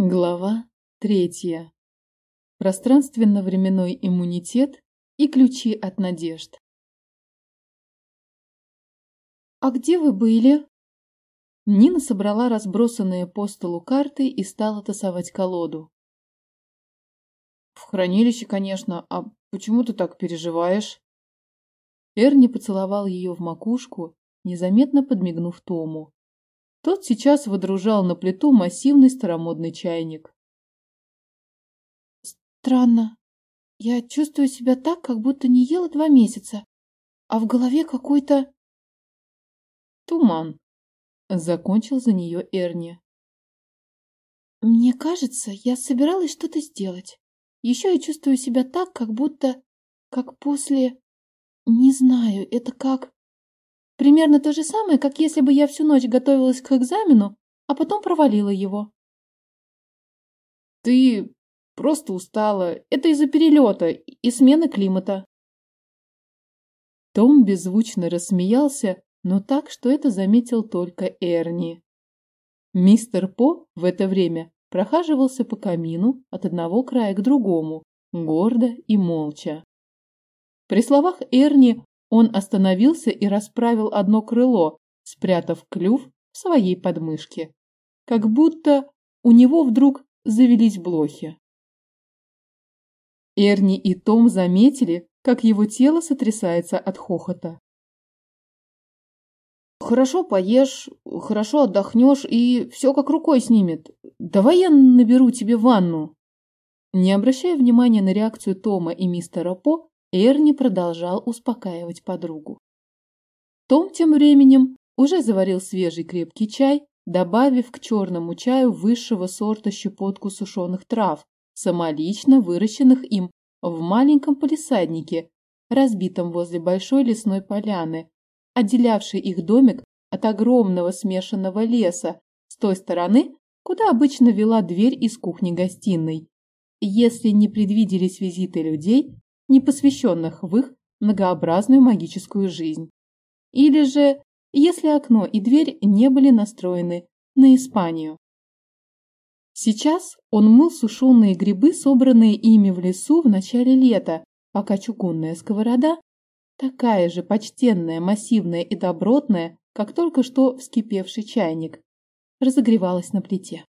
Глава третья. Пространственно-временной иммунитет и ключи от надежд. «А где вы были?» Нина собрала разбросанные по столу карты и стала тасовать колоду. «В хранилище, конечно. А почему ты так переживаешь?» Эрни поцеловал ее в макушку, незаметно подмигнув Тому. Тот сейчас водружал на плиту массивный старомодный чайник. Странно. Я чувствую себя так, как будто не ела два месяца, а в голове какой-то... Туман. Закончил за нее Эрни. Мне кажется, я собиралась что-то сделать. Еще я чувствую себя так, как будто... Как после... Не знаю, это как... Примерно то же самое, как если бы я всю ночь готовилась к экзамену, а потом провалила его. Ты просто устала. Это из-за перелета и смены климата. Том беззвучно рассмеялся, но так, что это заметил только Эрни. Мистер По в это время прохаживался по камину от одного края к другому, гордо и молча. При словах Эрни он остановился и расправил одно крыло, спрятав клюв в своей подмышке. Как будто у него вдруг завелись блохи. Эрни и Том заметили, как его тело сотрясается от хохота. «Хорошо поешь, хорошо отдохнешь, и все как рукой снимет. Давай я наберу тебе ванну». Не обращая внимания на реакцию Тома и мистера По, Эрни продолжал успокаивать подругу. Том тем временем уже заварил свежий крепкий чай, добавив к черному чаю высшего сорта щепотку сушеных трав, самолично выращенных им в маленьком полисаднике, разбитом возле большой лесной поляны, отделявшей их домик от огромного смешанного леса с той стороны, куда обычно вела дверь из кухни-гостиной. Если не предвиделись визиты людей, не посвященных в их многообразную магическую жизнь. Или же, если окно и дверь не были настроены на Испанию. Сейчас он мыл сушеные грибы, собранные ими в лесу в начале лета, пока чугунная сковорода, такая же почтенная, массивная и добротная, как только что вскипевший чайник, разогревалась на плите.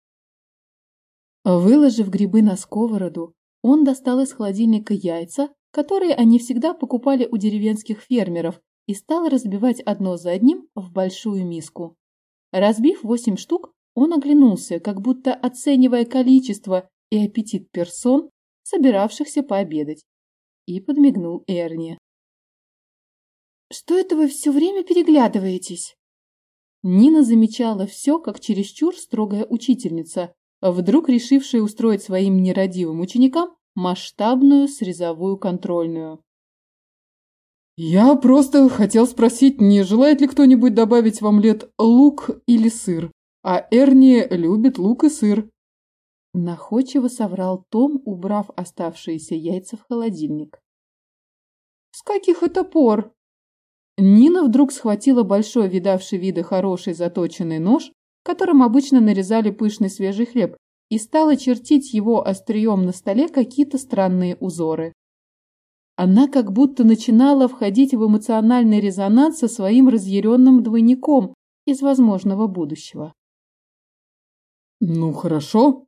Выложив грибы на сковороду, он достал из холодильника яйца, которые они всегда покупали у деревенских фермеров, и стал разбивать одно за одним в большую миску. Разбив восемь штук, он оглянулся, как будто оценивая количество и аппетит персон, собиравшихся пообедать, и подмигнул Эрни. «Что это вы все время переглядываетесь?» Нина замечала все, как чересчур строгая учительница, вдруг решившая устроить своим нерадивым ученикам масштабную срезовую контрольную. «Я просто хотел спросить, не желает ли кто-нибудь добавить в омлет лук или сыр? А Эрни любит лук и сыр». Находчиво соврал Том, убрав оставшиеся яйца в холодильник. «С каких это пор?» Нина вдруг схватила большой, видавший виды хороший заточенный нож, которым обычно нарезали пышный свежий хлеб, и стала чертить его острием на столе какие-то странные узоры. Она как будто начинала входить в эмоциональный резонанс со своим разъяренным двойником из возможного будущего. «Ну хорошо,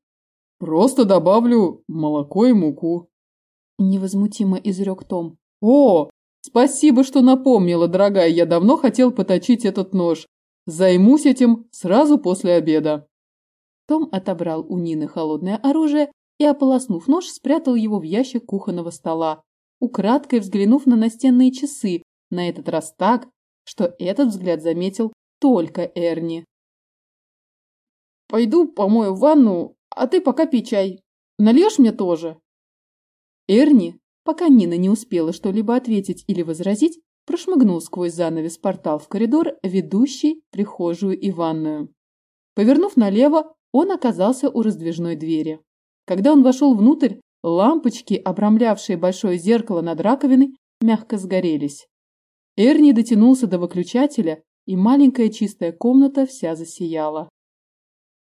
просто добавлю молоко и муку», – невозмутимо изрек Том. «О, спасибо, что напомнила, дорогая, я давно хотел поточить этот нож. Займусь этим сразу после обеда». Том отобрал у Нины холодное оружие и, ополоснув нож, спрятал его в ящик кухонного стола, украдкой взглянув на настенные часы, на этот раз так, что этот взгляд заметил только Эрни. «Пойду помою ванну, а ты пока пей чай. Нальешь мне тоже?» Эрни, пока Нина не успела что-либо ответить или возразить, прошмыгнул сквозь занавес портал в коридор, ведущий прихожую и ванную. Повернув налево, он оказался у раздвижной двери. Когда он вошел внутрь, лампочки, обрамлявшие большое зеркало над раковиной, мягко сгорелись. Эрни дотянулся до выключателя, и маленькая чистая комната вся засияла.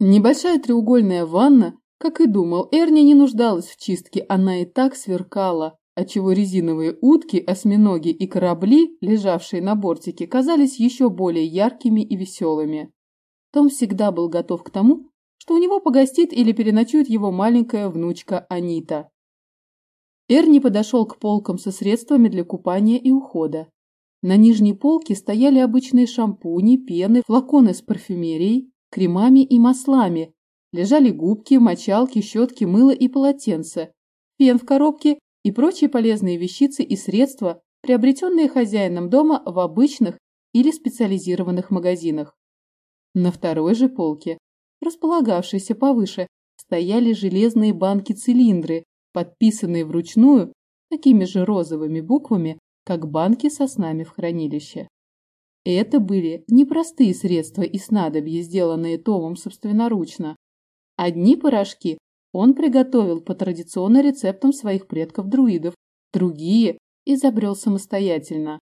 Небольшая треугольная ванна Как и думал, Эрни не нуждалась в чистке, она и так сверкала, отчего резиновые утки, осьминоги и корабли, лежавшие на бортике, казались еще более яркими и веселыми. Том всегда был готов к тому, что у него погостит или переночует его маленькая внучка Анита. Эрни подошел к полкам со средствами для купания и ухода. На нижней полке стояли обычные шампуни, пены, флаконы с парфюмерией, кремами и маслами, лежали губки, мочалки, щетки, мыло и полотенце, пен в коробке и прочие полезные вещицы и средства, приобретенные хозяином дома в обычных или специализированных магазинах. На второй же полке, располагавшейся повыше, стояли железные банки-цилиндры, подписанные вручную такими же розовыми буквами, как банки со снами в хранилище. Это были непростые средства и снадобья, сделанные Томом собственноручно. Одни порошки он приготовил по традиционным рецептам своих предков-друидов, другие изобрел самостоятельно.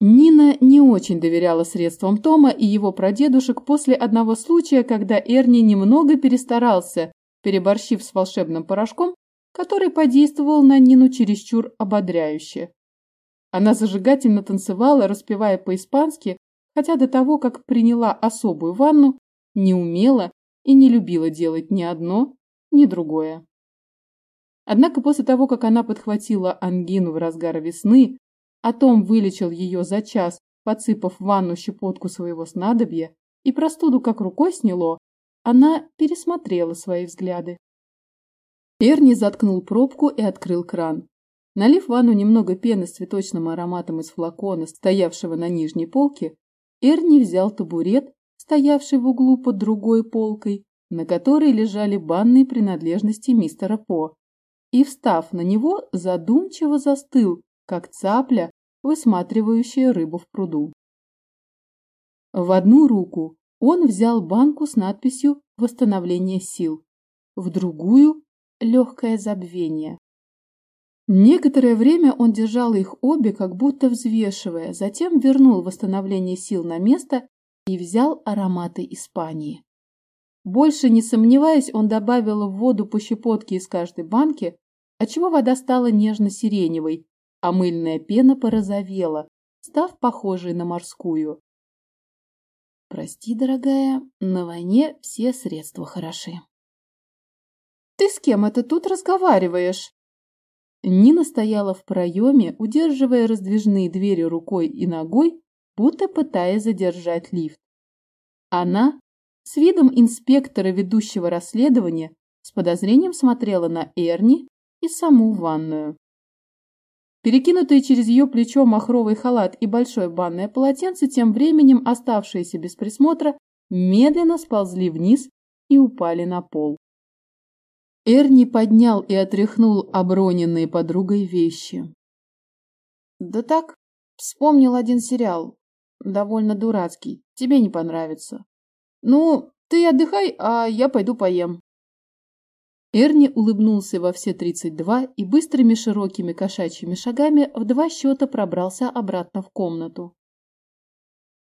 Нина не очень доверяла средствам Тома и его прадедушек после одного случая, когда Эрни немного перестарался, переборщив с волшебным порошком, который подействовал на Нину чересчур ободряюще. Она зажигательно танцевала, распевая по-испански, хотя до того, как приняла особую ванну, не умела и не любила делать ни одно, ни другое. Однако после того, как она подхватила ангину в разгар весны, а Том вылечил ее за час, подсыпав в ванну щепотку своего снадобья, и простуду как рукой сняло, она пересмотрела свои взгляды. Эрни заткнул пробку и открыл кран. Налив ванну немного пены с цветочным ароматом из флакона, стоявшего на нижней полке, Эрни взял табурет стоявший в углу под другой полкой, на которой лежали банные принадлежности мистера По, и, встав на него, задумчиво застыл, как цапля, высматривающая рыбу в пруду. В одну руку он взял банку с надписью «Восстановление сил», в другую – «Легкое забвение». Некоторое время он держал их обе, как будто взвешивая, затем вернул восстановление сил на место и взял ароматы Испании. Больше не сомневаясь, он добавил в воду по щепотке из каждой банки, отчего вода стала нежно-сиреневой, а мыльная пена порозовела, став похожей на морскую. Прости, дорогая, на войне все средства хороши. Ты с кем это тут разговариваешь? Нина стояла в проеме, удерживая раздвижные двери рукой и ногой, будто пытаясь задержать лифт. Она, с видом инспектора, ведущего расследование, с подозрением смотрела на Эрни и саму ванную. Перекинутые через ее плечо махровый халат и большое банное полотенце, тем временем оставшиеся без присмотра, медленно сползли вниз и упали на пол. Эрни поднял и отряхнул оброненные подругой вещи. «Да так, вспомнил один сериал довольно дурацкий. Тебе не понравится. Ну, ты отдыхай, а я пойду поем. Эрни улыбнулся во все тридцать два и быстрыми широкими кошачьими шагами в два счета пробрался обратно в комнату.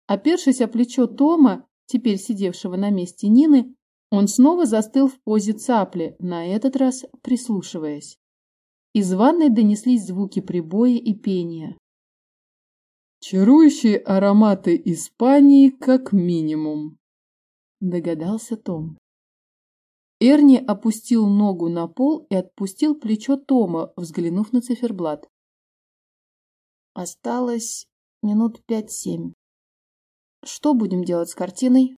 Опершись о плечо Тома, теперь сидевшего на месте Нины, он снова застыл в позе цапли, на этот раз прислушиваясь. Из ванной донеслись звуки прибоя и пения. Чарующие ароматы Испании как минимум, догадался Том. Эрни опустил ногу на пол и отпустил плечо Тома, взглянув на циферблат. Осталось минут пять-семь. Что будем делать с картиной?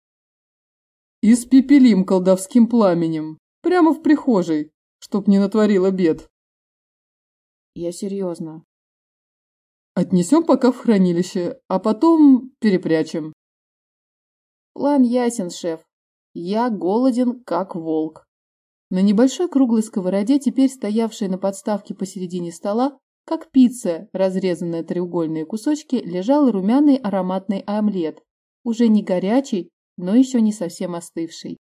Испепелим колдовским пламенем, прямо в прихожей, чтоб не натворила бед. Я серьезно. Отнесем пока в хранилище, а потом перепрячем. План ясен, шеф. Я голоден, как волк. На небольшой круглой сковороде, теперь стоявшей на подставке посередине стола, как пицца, разрезанная треугольные кусочки, лежал румяный ароматный омлет, уже не горячий, но еще не совсем остывший.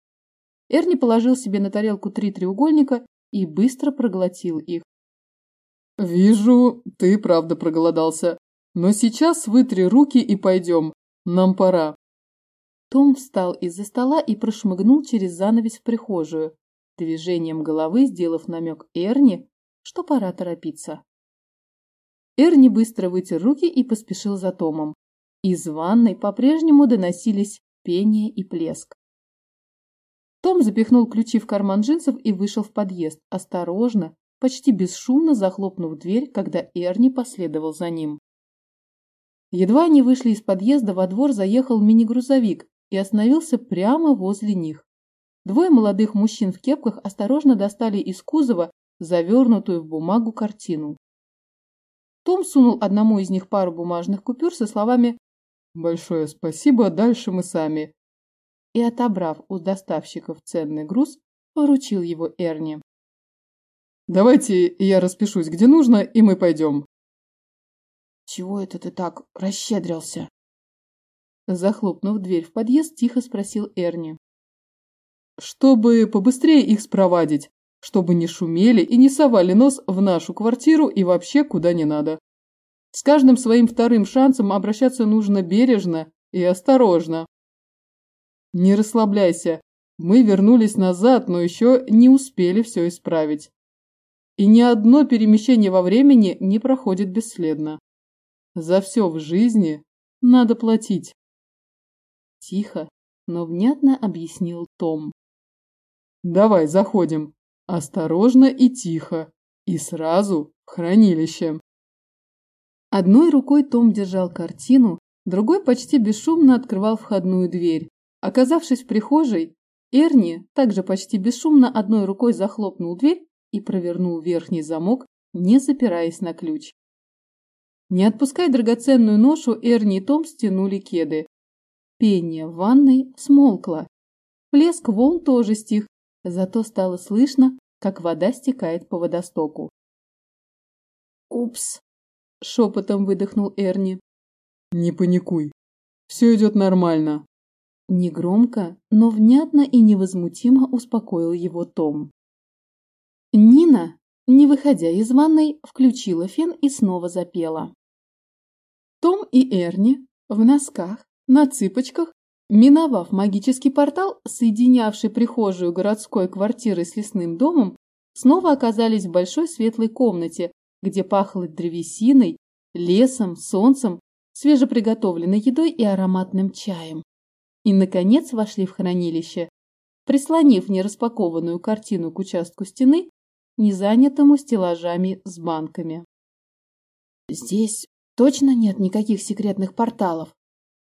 Эрни положил себе на тарелку три треугольника и быстро проглотил их. «Вижу, ты правда проголодался. Но сейчас вытри руки и пойдем. Нам пора». Том встал из-за стола и прошмыгнул через занавес в прихожую. движением головы сделав намек Эрни, что пора торопиться. Эрни быстро вытер руки и поспешил за Томом. Из ванной по-прежнему доносились пение и плеск. Том запихнул ключи в карман джинсов и вышел в подъезд, осторожно, почти бесшумно захлопнув дверь, когда Эрни последовал за ним. Едва они вышли из подъезда, во двор заехал мини-грузовик и остановился прямо возле них. Двое молодых мужчин в кепках осторожно достали из кузова завернутую в бумагу картину. Том сунул одному из них пару бумажных купюр со словами «Большое спасибо, дальше мы сами». И, отобрав у доставщиков ценный груз, поручил его Эрни. «Давайте я распишусь, где нужно, и мы пойдем». «Чего это ты так расщедрился?» Захлопнув дверь в подъезд, тихо спросил Эрни. «Чтобы побыстрее их спровадить, чтобы не шумели и не совали нос в нашу квартиру и вообще куда не надо. С каждым своим вторым шансом обращаться нужно бережно и осторожно. Не расслабляйся, мы вернулись назад, но еще не успели все исправить. И ни одно перемещение во времени не проходит бесследно. За все в жизни надо платить. Тихо, но внятно объяснил Том. Давай, заходим. Осторожно и тихо. И сразу в хранилище. Одной рукой Том держал картину, другой почти бесшумно открывал входную дверь. Оказавшись в прихожей, Эрни также почти бесшумно одной рукой захлопнул дверь и провернул верхний замок, не запираясь на ключ. Не отпуская драгоценную ношу, Эрни и Том стянули кеды. Пение в ванной смолкло. Плеск волн тоже стих, зато стало слышно, как вода стекает по водостоку. «Упс!» – шепотом выдохнул Эрни. «Не паникуй. Все идет нормально». Негромко, но внятно и невозмутимо успокоил его Том. Нина, не выходя из ванной, включила фен и снова запела. Том и Эрни в носках, на цыпочках, миновав магический портал, соединявший прихожую городской квартиры с лесным домом, снова оказались в большой светлой комнате, где пахло древесиной, лесом, солнцем, свежеприготовленной едой и ароматным чаем. И, наконец, вошли в хранилище, прислонив нераспакованную картину к участку стены, не занятому стеллажами с банками. «Здесь точно нет никаких секретных порталов.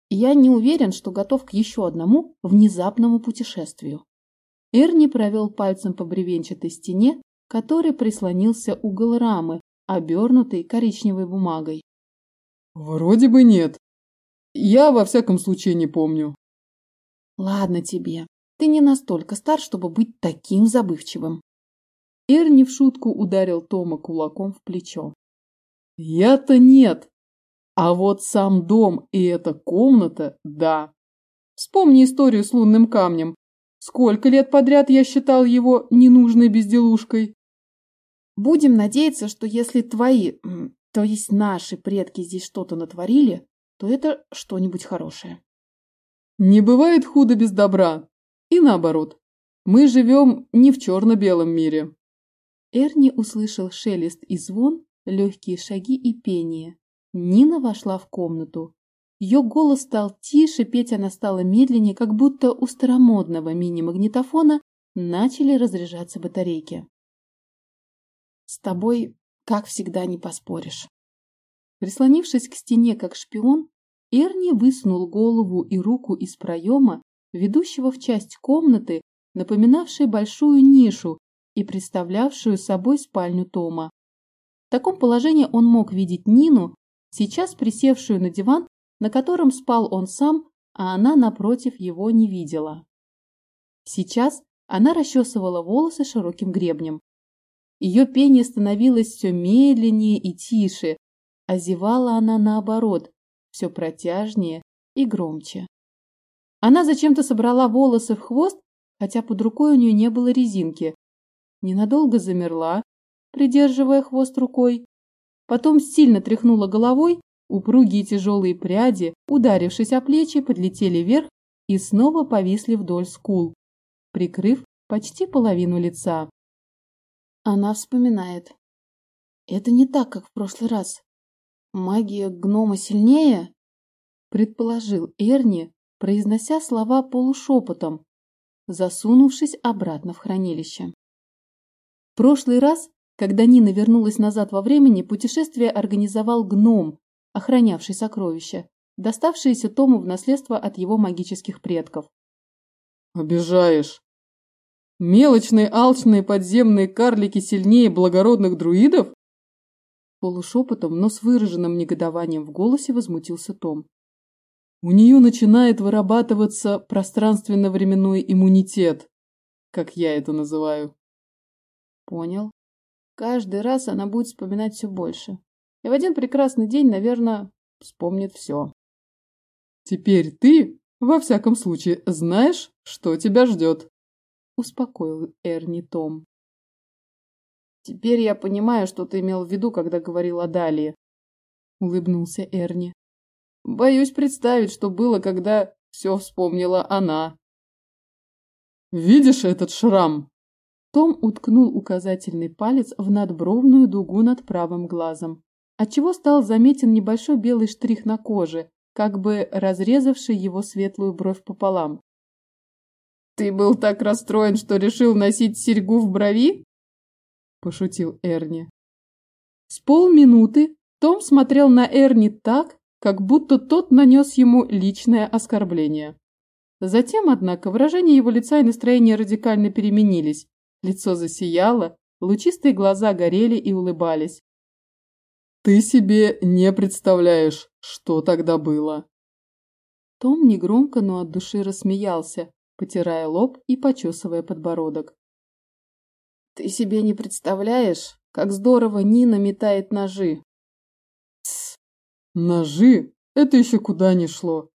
Я не уверен, что готов к еще одному внезапному путешествию». Эрни провел пальцем по бревенчатой стене, который прислонился угол рамы, обернутой коричневой бумагой. «Вроде бы нет. Я, во всяком случае, не помню». «Ладно тебе. Ты не настолько стар, чтобы быть таким забывчивым». Эрни в шутку ударил Тома кулаком в плечо. «Я-то нет. А вот сам дом и эта комната – да. Вспомни историю с лунным камнем. Сколько лет подряд я считал его ненужной безделушкой?» Будем надеяться, что если твои, то есть наши предки здесь что-то натворили, то это что-нибудь хорошее. Не бывает худо без добра. И наоборот. Мы живем не в черно-белом мире. Эрни услышал шелест и звон, легкие шаги и пение. Нина вошла в комнату. Ее голос стал тише, петь она стала медленнее, как будто у старомодного мини-магнитофона начали разряжаться батарейки. С тобой, как всегда, не поспоришь. Прислонившись к стене, как шпион, Эрни высунул голову и руку из проема, ведущего в часть комнаты, напоминавшей большую нишу и представлявшую собой спальню Тома. В таком положении он мог видеть Нину, сейчас присевшую на диван, на котором спал он сам, а она напротив его не видела. Сейчас она расчесывала волосы широким гребнем. Ее пение становилось все медленнее и тише, а зевала она наоборот, все протяжнее и громче. Она зачем-то собрала волосы в хвост, хотя под рукой у нее не было резинки. Ненадолго замерла, придерживая хвост рукой. Потом сильно тряхнула головой, упругие тяжелые пряди, ударившись о плечи, подлетели вверх и снова повисли вдоль скул, прикрыв почти половину лица. Она вспоминает. Это не так, как в прошлый раз. Магия гнома сильнее? Предположил Эрни, произнося слова полушепотом, засунувшись обратно в хранилище. В прошлый раз, когда Нина вернулась назад во времени, путешествие организовал гном, охранявший сокровища, доставшиеся Тому в наследство от его магических предков. «Обижаешь. Мелочные алчные подземные карлики сильнее благородных друидов?» Полушепотом, но с выраженным негодованием в голосе возмутился Том. У нее начинает вырабатываться пространственно-временной иммунитет, как я это называю. Понял. Каждый раз она будет вспоминать все больше. И в один прекрасный день, наверное, вспомнит все. Теперь ты, во всяком случае, знаешь, что тебя ждет. Успокоил Эрни Том. Теперь я понимаю, что ты имел в виду, когда говорил о Далии. Улыбнулся Эрни. Боюсь представить, что было, когда все вспомнила она. «Видишь этот шрам?» Том уткнул указательный палец в надбровную дугу над правым глазом, отчего стал заметен небольшой белый штрих на коже, как бы разрезавший его светлую бровь пополам. «Ты был так расстроен, что решил носить серьгу в брови?» – пошутил Эрни. С полминуты Том смотрел на Эрни так, как будто тот нанес ему личное оскорбление. Затем, однако, выражение его лица и настроение радикально переменились. Лицо засияло, лучистые глаза горели и улыбались. «Ты себе не представляешь, что тогда было!» Том негромко, но от души рассмеялся, потирая лоб и почесывая подбородок. «Ты себе не представляешь, как здорово Нина метает ножи!» Ножи? Это еще куда ни шло.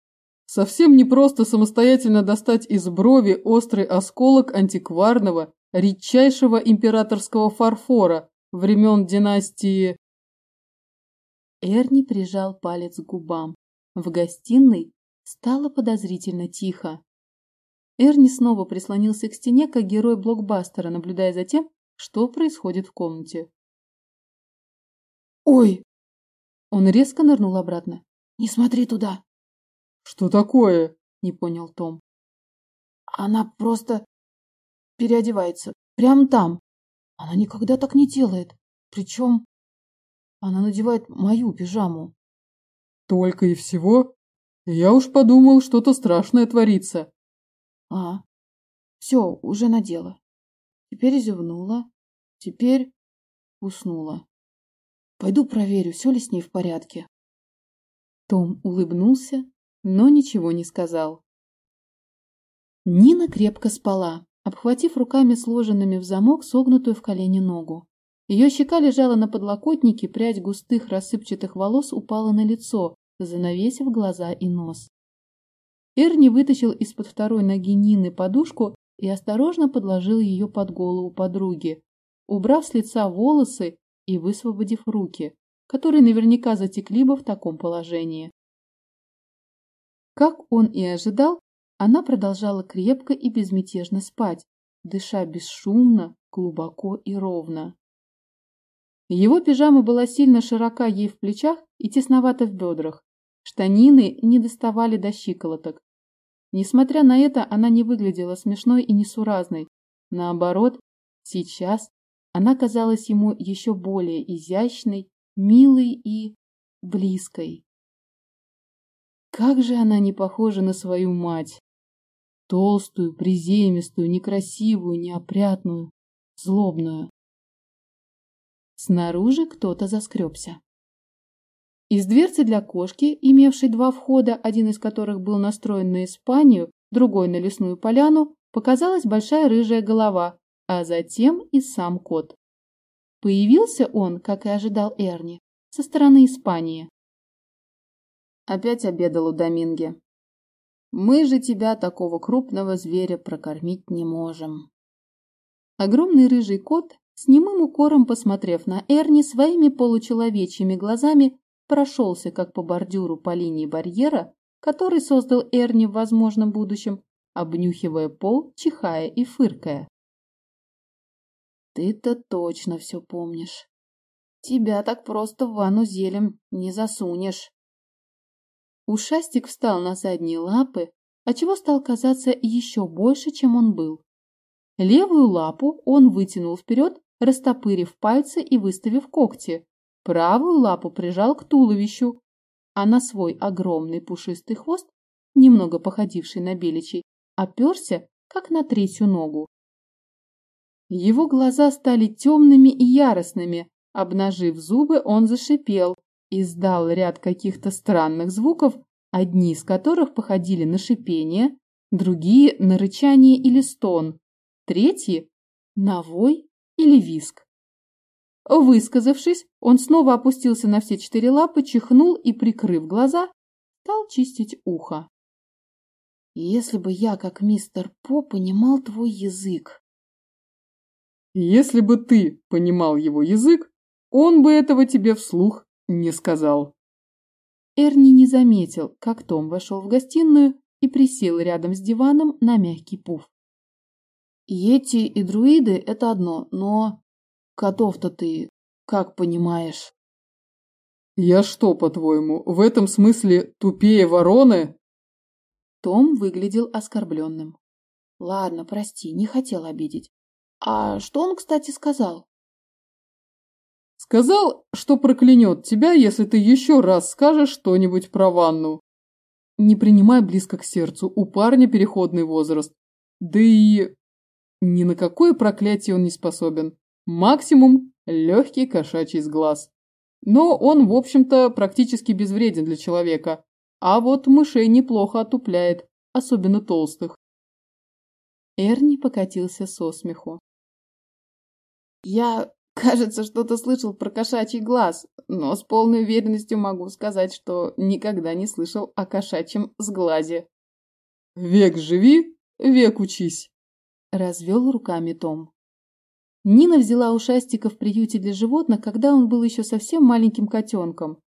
Совсем не просто самостоятельно достать из брови острый осколок антикварного, редчайшего императорского фарфора времен династии... Эрни прижал палец к губам. В гостиной стало подозрительно тихо. Эрни снова прислонился к стене, как герой блокбастера, наблюдая за тем, что происходит в комнате. «Ой!» Он резко нырнул обратно. «Не смотри туда!» «Что такое?» – не понял Том. «Она просто переодевается. Прямо там. Она никогда так не делает. Причем она надевает мою пижаму». «Только и всего? Я уж подумал, что-то страшное творится». «А, все, уже надела. Теперь зевнула. Теперь уснула. Пойду проверю, все ли с ней в порядке. Том улыбнулся, но ничего не сказал. Нина крепко спала, обхватив руками сложенными в замок согнутую в колени ногу. Ее щека лежала на подлокотнике, прядь густых рассыпчатых волос упала на лицо, занавесив глаза и нос. Эрни вытащил из-под второй ноги Нины подушку и осторожно подложил ее под голову подруги. Убрав с лица волосы и высвободив руки, которые наверняка затекли бы в таком положении. Как он и ожидал, она продолжала крепко и безмятежно спать, дыша бесшумно, глубоко и ровно. Его пижама была сильно широка ей в плечах и тесновата в бедрах. Штанины не доставали до щиколоток. Несмотря на это, она не выглядела смешной и несуразной. Наоборот, сейчас она казалась ему еще более изящной, милой и близкой. Как же она не похожа на свою мать! Толстую, приземистую, некрасивую, неопрятную, злобную. Снаружи кто-то заскребся. Из дверцы для кошки, имевшей два входа, один из которых был настроен на Испанию, другой на лесную поляну, показалась большая рыжая голова а затем и сам кот. Появился он, как и ожидал Эрни, со стороны Испании. Опять обедал у Доминги. Мы же тебя, такого крупного зверя, прокормить не можем. Огромный рыжий кот, с немым укором посмотрев на Эрни своими получеловечьими глазами, прошелся как по бордюру по линии барьера, который создал Эрни в возможном будущем, обнюхивая пол, чихая и фыркая. Ты-то точно все помнишь. Тебя так просто в ванну зелем не засунешь. Ушастик встал на задние лапы, отчего стал казаться еще больше, чем он был. Левую лапу он вытянул вперед, растопырив пальцы и выставив когти. Правую лапу прижал к туловищу, а на свой огромный пушистый хвост, немного походивший на беличий, оперся, как на третью ногу. Его глаза стали темными и яростными, обнажив зубы, он зашипел, издал ряд каких-то странных звуков, одни из которых походили на шипение, другие – на рычание или стон, третьи – на вой или виск. Высказавшись, он снова опустился на все четыре лапы, чихнул и, прикрыв глаза, стал чистить ухо. «Если бы я, как мистер По, понимал твой язык...» «Если бы ты понимал его язык, он бы этого тебе вслух не сказал». Эрни не заметил, как Том вошел в гостиную и присел рядом с диваном на мягкий пуф. Йети и друиды – это одно, но котов-то ты как понимаешь? Я что, по-твоему, в этом смысле тупее вороны? Том выглядел оскорбленным. Ладно, прости, не хотел обидеть. А что он, кстати, сказал? Сказал, что проклянет тебя, если ты еще раз скажешь что-нибудь про ванну. Не принимай близко к сердцу, у парня переходный возраст. Да и ни на какое проклятие он не способен. Максимум – легкий кошачий сглаз. Но он, в общем-то, практически безвреден для человека. А вот мышей неплохо отупляет, особенно толстых. Эрни покатился со смеху. Я Кажется, что-то слышал про кошачий глаз, но с полной уверенностью могу сказать, что никогда не слышал о кошачьем сглазе. «Век живи, век учись», — развел руками Том. Нина взяла ушастика в приюте для животных, когда он был еще совсем маленьким котенком.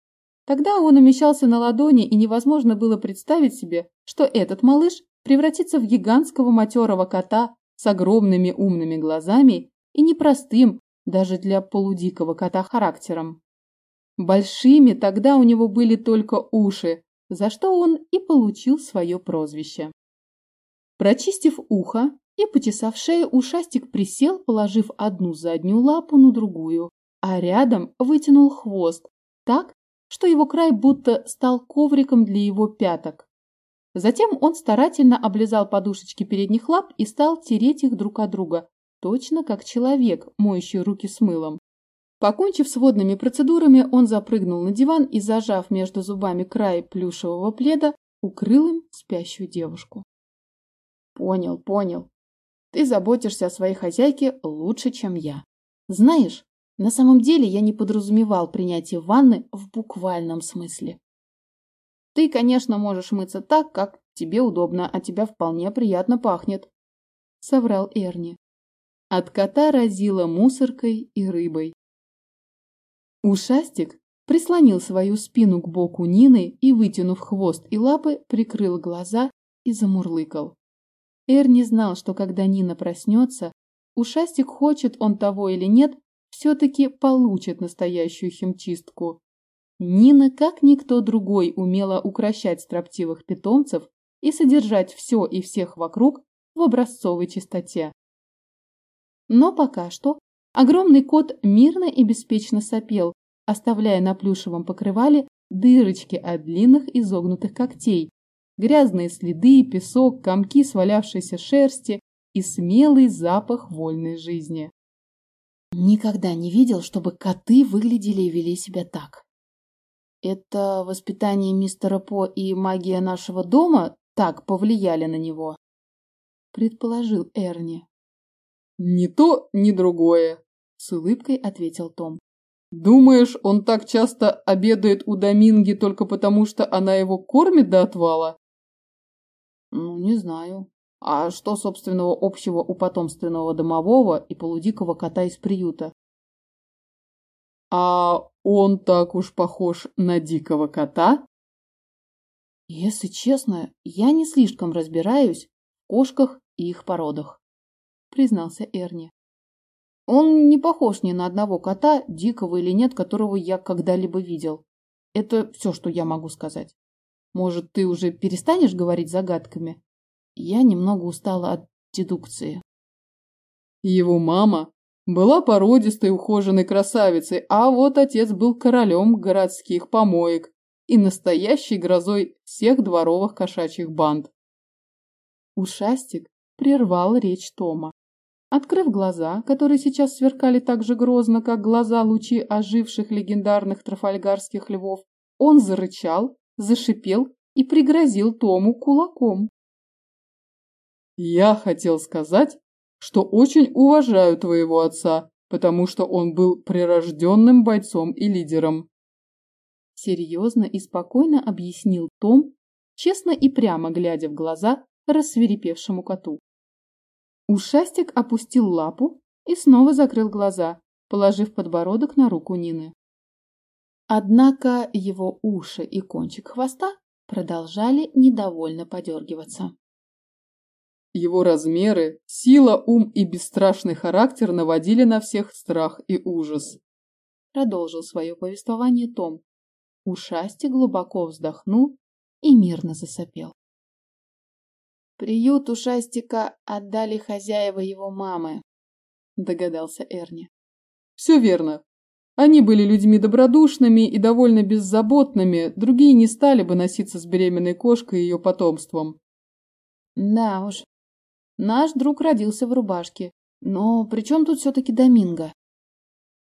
Тогда он умещался на ладони, и невозможно было представить себе, что этот малыш превратится в гигантского матерого кота с огромными умными глазами и непростым, даже для полудикого кота характером. Большими тогда у него были только уши, за что он и получил свое прозвище. Прочистив ухо и почесав шею, ушастик присел, положив одну заднюю лапу на другую, а рядом вытянул хвост так, что его край будто стал ковриком для его пяток. Затем он старательно облизал подушечки передних лап и стал тереть их друг от друга, точно как человек, моющий руки с мылом. Покончив с водными процедурами, он запрыгнул на диван и, зажав между зубами край плюшевого пледа, укрыл им спящую девушку. «Понял, понял. Ты заботишься о своей хозяйке лучше, чем я. Знаешь, на самом деле я не подразумевал принятие ванны в буквальном смысле. Ты, конечно, можешь мыться так, как тебе удобно, а тебя вполне приятно пахнет», — соврал Эрни. От кота разило мусоркой и рыбой. Ушастик прислонил свою спину к боку Нины и, вытянув хвост и лапы, прикрыл глаза и замурлыкал. Эр не знал, что когда Нина проснется, ушастик, хочет он того или нет, все-таки получит настоящую химчистку. Нина, как никто другой, умела укращать строптивых питомцев и содержать все и всех вокруг в образцовой чистоте. Но пока что огромный кот мирно и беспечно сопел, оставляя на плюшевом покрывале дырочки от длинных изогнутых когтей, грязные следы, песок, комки свалявшейся шерсти и смелый запах вольной жизни. Никогда не видел, чтобы коты выглядели и вели себя так. Это воспитание мистера По и магия нашего дома так повлияли на него? Предположил Эрни. «Ни то, ни другое», – с улыбкой ответил Том. «Думаешь, он так часто обедает у Доминги только потому, что она его кормит до отвала?» «Ну, не знаю. А что, собственного, общего у потомственного домового и полудикого кота из приюта?» «А он так уж похож на дикого кота?» «Если честно, я не слишком разбираюсь в кошках и их породах признался Эрни. Он не похож ни на одного кота, дикого или нет, которого я когда-либо видел. Это все, что я могу сказать. Может, ты уже перестанешь говорить загадками? Я немного устала от дедукции. Его мама была породистой ухоженной красавицей, а вот отец был королем городских помоек и настоящей грозой всех дворовых кошачьих банд. Ушастик прервал речь Тома. Открыв глаза, которые сейчас сверкали так же грозно, как глаза лучи оживших легендарных трафальгарских львов, он зарычал, зашипел и пригрозил Тому кулаком. «Я хотел сказать, что очень уважаю твоего отца, потому что он был прирожденным бойцом и лидером. Серьезно и спокойно объяснил Том, честно и прямо глядя в глаза рассверепевшему коту. Ушастик опустил лапу и снова закрыл глаза, положив подбородок на руку Нины. Однако его уши и кончик хвоста продолжали недовольно подергиваться. Его размеры, сила, ум и бесстрашный характер наводили на всех страх и ужас. Продолжил свое повествование Том. Ушасти глубоко вздохнул и мирно засопел. Приют ушастика отдали хозяева его мамы, догадался Эрни. Все верно. Они были людьми добродушными и довольно беззаботными, другие не стали бы носиться с беременной кошкой и ее потомством. Да уж, Наш друг родился в рубашке. Но при чем тут все-таки Доминго?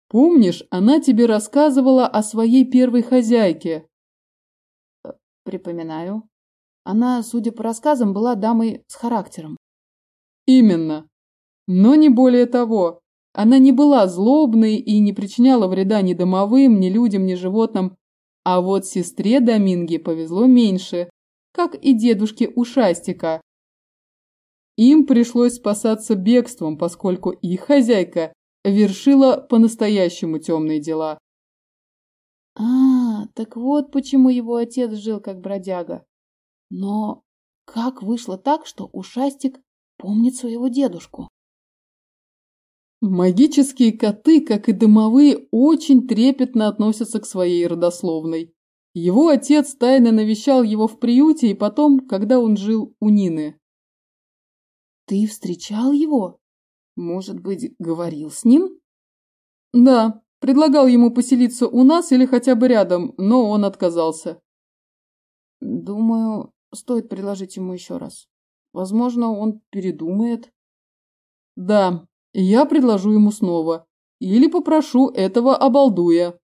Помнишь, она тебе рассказывала о своей первой хозяйке? Э, припоминаю. Она, судя по рассказам, была дамой с характером. Именно. Но не более того. Она не была злобной и не причиняла вреда ни домовым, ни людям, ни животным. А вот сестре Доминге повезло меньше, как и дедушке Ушастика, им пришлось спасаться бегством, поскольку их хозяйка вершила по-настоящему темные дела. А, так вот почему его отец жил как бродяга. Но как вышло так, что ушастик помнит своего дедушку? Магические коты, как и домовые, очень трепетно относятся к своей родословной. Его отец тайно навещал его в приюте и потом, когда он жил у Нины. Ты встречал его? Может быть, говорил с ним? Да, предлагал ему поселиться у нас или хотя бы рядом, но он отказался. Думаю, стоит предложить ему еще раз. Возможно, он передумает. Да, я предложу ему снова. Или попрошу этого обалдуя.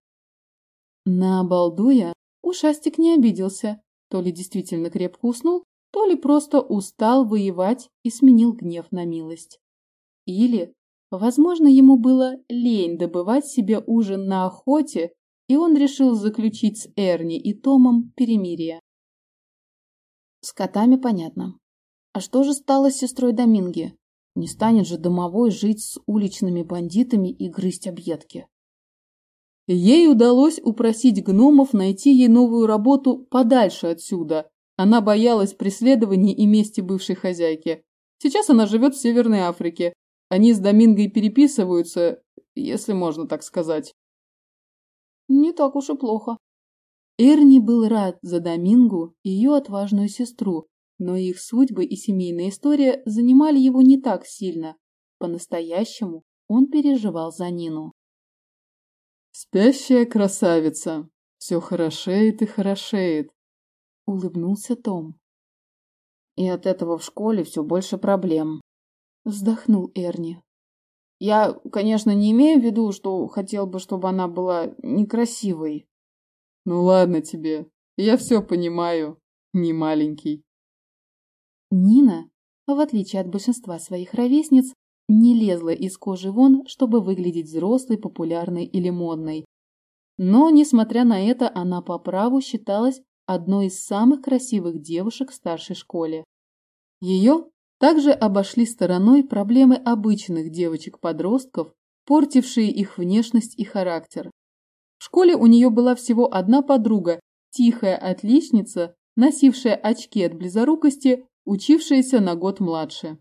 На обалдуя ушастик не обиделся. То ли действительно крепко уснул, то ли просто устал воевать и сменил гнев на милость. Или, возможно, ему было лень добывать себе ужин на охоте, и он решил заключить с Эрни и Томом перемирие. С котами понятно. А что же стало с сестрой Доминги? Не станет же домовой жить с уличными бандитами и грызть объедки. Ей удалось упросить гномов найти ей новую работу подальше отсюда, она боялась преследований и мести бывшей хозяйки. Сейчас она живет в Северной Африке. Они с Домингой переписываются, если можно так сказать. Не так уж и плохо. Эрни был рад за Домингу и ее отважную сестру, но их судьбы и семейная история занимали его не так сильно. По-настоящему он переживал за Нину. «Спящая красавица, все хорошеет и хорошеет улыбнулся Том. И от этого в школе все больше проблем. Вздохнул Эрни. Я, конечно, не имею в виду, что хотел бы, чтобы она была некрасивой. Ну ладно тебе, я все понимаю, не маленький. Нина, в отличие от большинства своих ровесниц, не лезла из кожи вон, чтобы выглядеть взрослой, популярной или модной. Но, несмотря на это, она по праву считалась одной из самых красивых девушек в старшей школе. Ее также обошли стороной проблемы обычных девочек-подростков, портившие их внешность и характер. В школе у нее была всего одна подруга, тихая отличница, носившая очки от близорукости, учившаяся на год младше.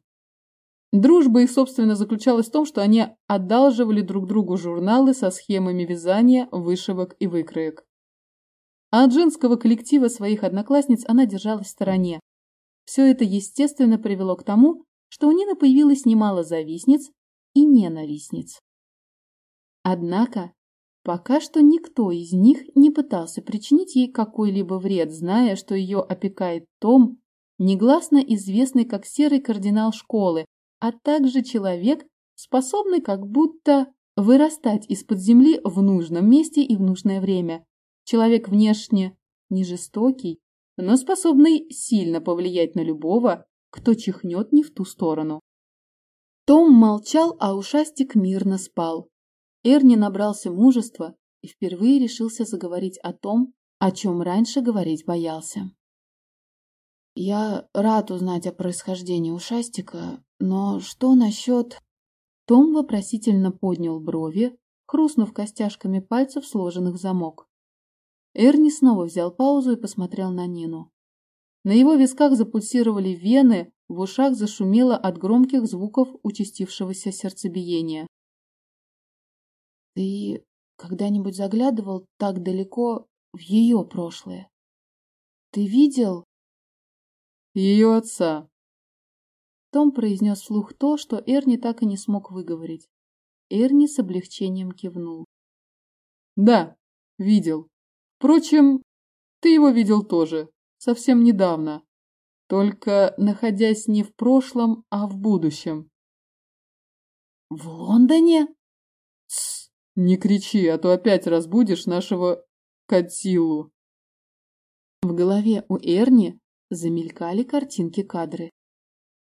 Дружба их, собственно, заключалась в том, что они одалживали друг другу журналы со схемами вязания, вышивок и выкроек. А от женского коллектива своих одноклассниц она держалась в стороне. Все это, естественно, привело к тому, что у Нины появилось немало завистниц и ненавистниц. Однако, пока что никто из них не пытался причинить ей какой-либо вред, зная, что ее опекает Том, негласно известный как серый кардинал школы, а также человек, способный как будто вырастать из-под земли в нужном месте и в нужное время. Человек внешне не жестокий, но способный сильно повлиять на любого, кто чихнет не в ту сторону. Том молчал, а ушастик мирно спал. Эрни набрался мужества и впервые решился заговорить о том, о чем раньше говорить боялся. «Я рад узнать о происхождении ушастика, но что насчет...» Том вопросительно поднял брови, хрустнув костяшками пальцев, сложенных в замок. Эрни снова взял паузу и посмотрел на Нину. На его висках запульсировали вены, в ушах зашумело от громких звуков участившегося сердцебиения. «Ты когда-нибудь заглядывал так далеко в ее прошлое? Ты видел...» «Ее отца», том произнес вслух то, что Эрни так и не смог выговорить. Эрни с облегчением кивнул. «Да, видел. Впрочем, ты его видел тоже, совсем недавно, только находясь не в прошлом, а в будущем». «В Лондоне?» Тс, не кричи, а то опять разбудишь нашего Кадзиллу. В голове у Эрни замелькали картинки-кадры.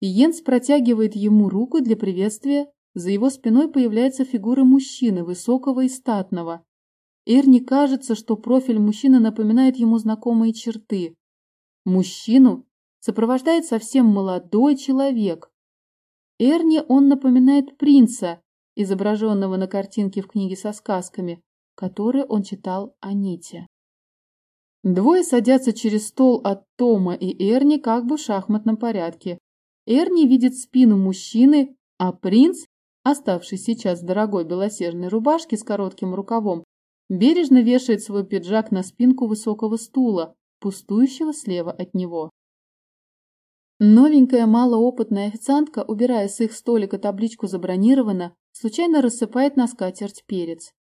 Йенс протягивает ему руку для приветствия, за его спиной появляется фигура мужчины, высокого и статного. Эрни кажется, что профиль мужчины напоминает ему знакомые черты. Мужчину сопровождает совсем молодой человек. Эрни он напоминает принца, изображенного на картинке в книге со сказками, которую он читал о Ните. Двое садятся через стол от Тома и Эрни как бы в шахматном порядке. Эрни видит спину мужчины, а принц, оставший сейчас в дорогой белоснежной рубашке с коротким рукавом, бережно вешает свой пиджак на спинку высокого стула, пустующего слева от него. Новенькая малоопытная официантка, убирая с их столика табличку «Забронировано», случайно рассыпает на скатерть перец.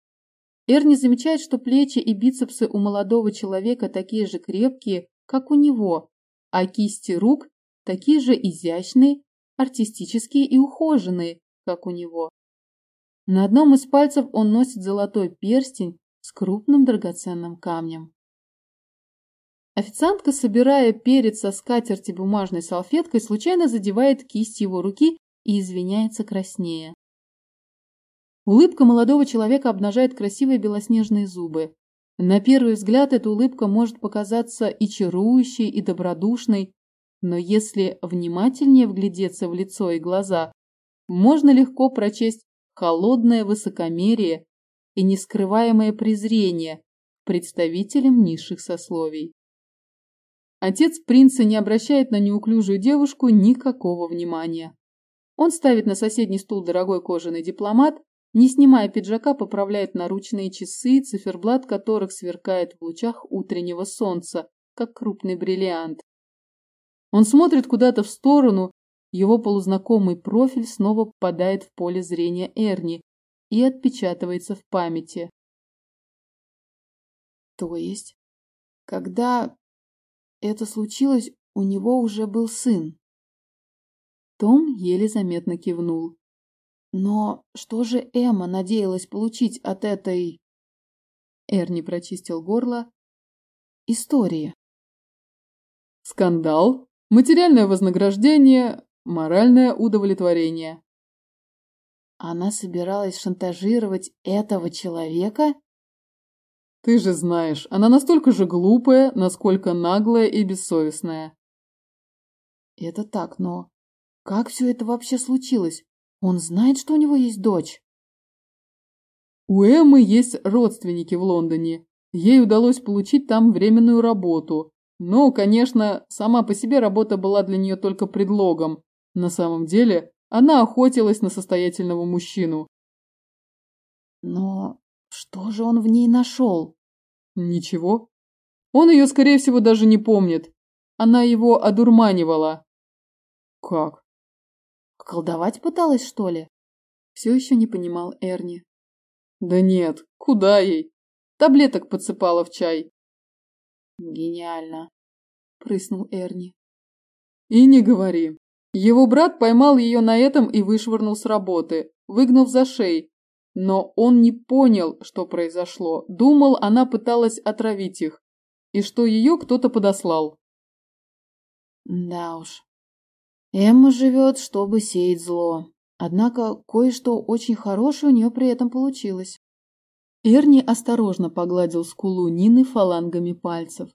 Эрни замечает, что плечи и бицепсы у молодого человека такие же крепкие, как у него, а кисти рук такие же изящные, артистические и ухоженные, как у него. На одном из пальцев он носит золотой перстень с крупным драгоценным камнем. Официантка, собирая перец со скатерти бумажной салфеткой, случайно задевает кисть его руки и извиняется краснее. Улыбка молодого человека обнажает красивые белоснежные зубы. На первый взгляд эта улыбка может показаться и чарующей, и добродушной, но если внимательнее вглядеться в лицо и глаза, можно легко прочесть холодное высокомерие и нескрываемое презрение представителям низших сословий. Отец принца не обращает на неуклюжую девушку никакого внимания. Он ставит на соседний стул дорогой кожаный дипломат, не снимая пиджака, поправляет наручные часы, циферблат которых сверкает в лучах утреннего солнца, как крупный бриллиант. Он смотрит куда-то в сторону, его полузнакомый профиль снова попадает в поле зрения Эрни и отпечатывается в памяти. То есть, когда это случилось, у него уже был сын? Том еле заметно кивнул. Но что же Эмма надеялась получить от этой... Эрни прочистил горло. Истории. Скандал, Материальное вознаграждение, моральное удовлетворение. Она собиралась шантажировать этого человека? Ты же знаешь, она настолько же глупая, насколько наглая и бессовестная. Это так, но как все это вообще случилось? Он знает, что у него есть дочь? У Эммы есть родственники в Лондоне. Ей удалось получить там временную работу, ну, конечно, сама по себе работа была для нее только предлогом. На самом деле, Она охотилась на состоятельного мужчину. Но что же он в ней нашел? Ничего. Он ее, скорее всего, даже не помнит. Она его одурманивала. Как? Колдовать пыталась, что ли? Все еще не понимал Эрни. Да нет, куда ей? Таблеток подсыпала в чай. Гениально, прыснул Эрни. И не говори. Его брат поймал ее на этом и вышвырнул с работы, выгнув за шеи. Но он не понял, что произошло. Думал, она пыталась отравить их. И что ее кто-то подослал. Да уж. Эмма живет, чтобы сеять зло. Однако кое-что очень хорошее у нее при этом получилось. Эрни осторожно погладил скулу Нины фалангами пальцев.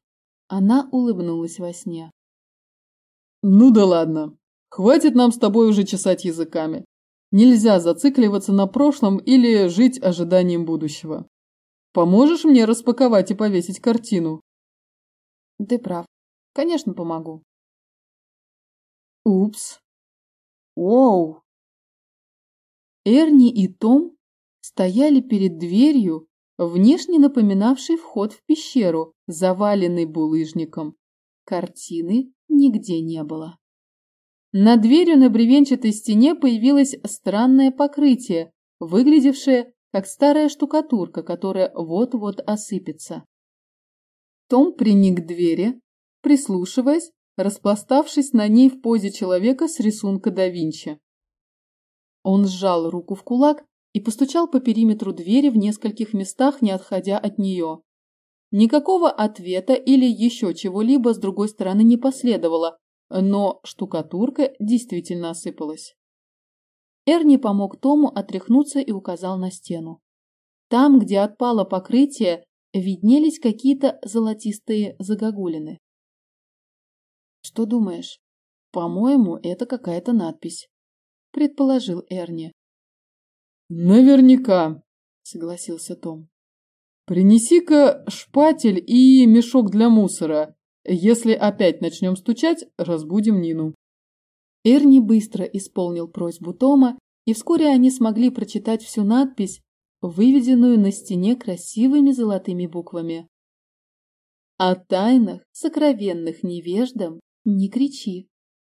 Она улыбнулась во сне. «Ну да ладно. Хватит нам с тобой уже чесать языками. Нельзя зацикливаться на прошлом или жить ожиданием будущего. Поможешь мне распаковать и повесить картину?» «Ты прав. Конечно, помогу». «Упс». «Оу!» Эрни и Том стояли перед дверью, внешне напоминавшей вход в пещеру, заваленный булыжником. Картины нигде не было. Над дверью на бревенчатой стене появилось странное покрытие, выглядевшее как старая штукатурка, которая вот-вот осыпется. Том приник к двери, прислушиваясь, распластавшись на ней в позе человека с рисунка да Винчи. Он сжал руку в кулак и постучал по периметру двери в нескольких местах, не отходя от нее. Никакого ответа или еще чего-либо с другой стороны не последовало, но штукатурка действительно осыпалась. Эрни помог Тому отряхнуться и указал на стену. Там, где отпало покрытие, виднелись какие-то золотистые загогулины. «Что думаешь? По-моему, это какая-то надпись», — предположил Эрни. «Наверняка», — согласился Том. «Принеси-ка шпатель и мешок для мусора. Если опять начнем стучать, разбудим Нину». Эрни быстро исполнил просьбу Тома, и вскоре они смогли прочитать всю надпись, выведенную на стене красивыми золотыми буквами. «О тайнах, сокровенных невеждам, не кричи,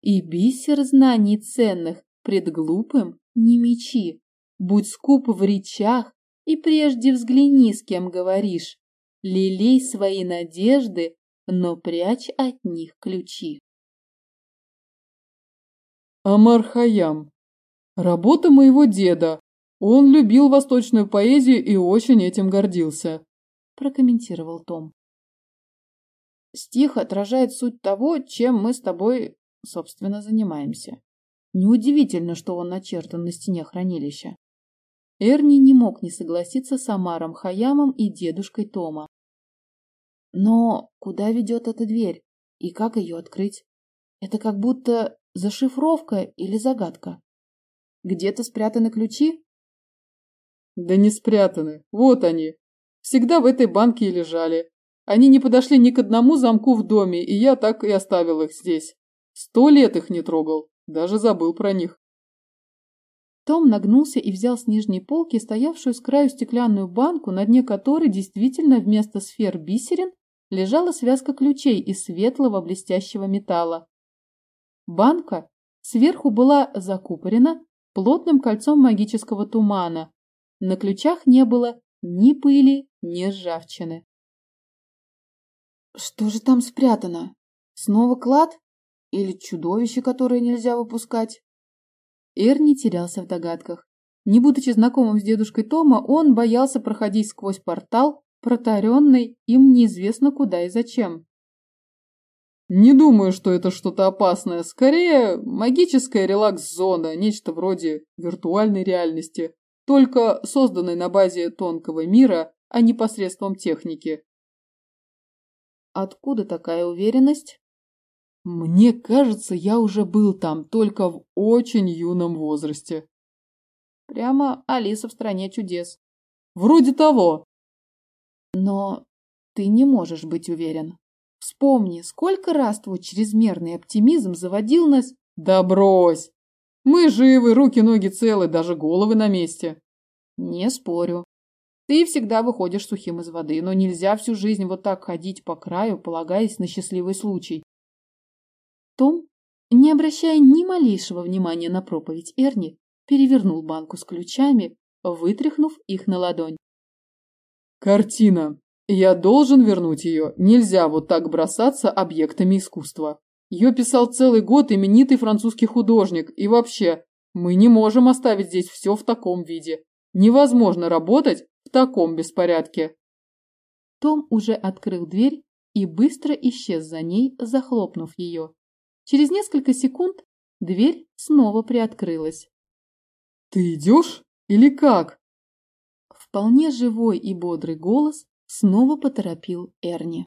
и бисер знаний ценных пред глупым не мечи. Будь скуп в речах и прежде взгляни, с кем говоришь. Лелей свои надежды, но прячь от них ключи. Амар Хаям. Работа моего деда. Он любил восточную поэзию и очень этим гордился. Прокомментировал Том. Стих отражает суть того, чем мы с тобой, собственно, занимаемся. Неудивительно, что он начертан на стене хранилища. Эрни не мог не согласиться с Амаром Хаямом и дедушкой Тома. Но куда ведет эта дверь? И как ее открыть? Это как будто зашифровка или загадка. Где-то спрятаны ключи? Да не спрятаны. Вот они. Всегда в этой банке и лежали. Они не подошли ни к одному замку в доме, и я так и оставил их здесь. Сто лет их не трогал. Даже забыл про них. Том нагнулся и взял с нижней полки стоявшую с краю стеклянную банку, на дне которой действительно вместо сфер бисерин лежала связка ключей из светлого блестящего металла. Банка сверху была закупорена плотным кольцом магического тумана. На ключах не было ни пыли, ни ржавчины. Что же там спрятано? Снова клад? Или чудовище, которое нельзя выпускать? Эрни терялся в догадках. Не будучи знакомым с дедушкой Тома, он боялся проходить сквозь портал, протаренный им неизвестно куда и зачем. Не думаю, что это что-то опасное. Скорее, магическая релакс-зона, нечто вроде виртуальной реальности, только созданной на базе тонкого мира, а не посредством техники. Откуда такая уверенность? Мне кажется, я уже был там, только в очень юном возрасте. Прямо Алиса в стране чудес. Вроде того. Но ты не можешь быть уверен. Вспомни, сколько раз твой чрезмерный оптимизм заводил нас... Да брось! Мы живы, руки-ноги целы, даже головы на месте. Не спорю. Ты всегда выходишь сухим из воды, но нельзя всю жизнь вот так ходить по краю, полагаясь на счастливый случай. Том, не обращая ни малейшего внимания на проповедь Эрни, перевернул банку с ключами, вытряхнув их на ладонь. Картина. Я должен вернуть ее. Нельзя вот так бросаться объектами искусства. Ее писал целый год именитый французский художник. И вообще, мы не можем оставить здесь все в таком виде. Невозможно работать в таком беспорядке. Том уже открыл дверь и быстро исчез за ней, захлопнув ее. Через несколько секунд дверь снова приоткрылась. «Ты идешь? Или как?» Вполне живой и бодрый голос снова поторопил Эрни.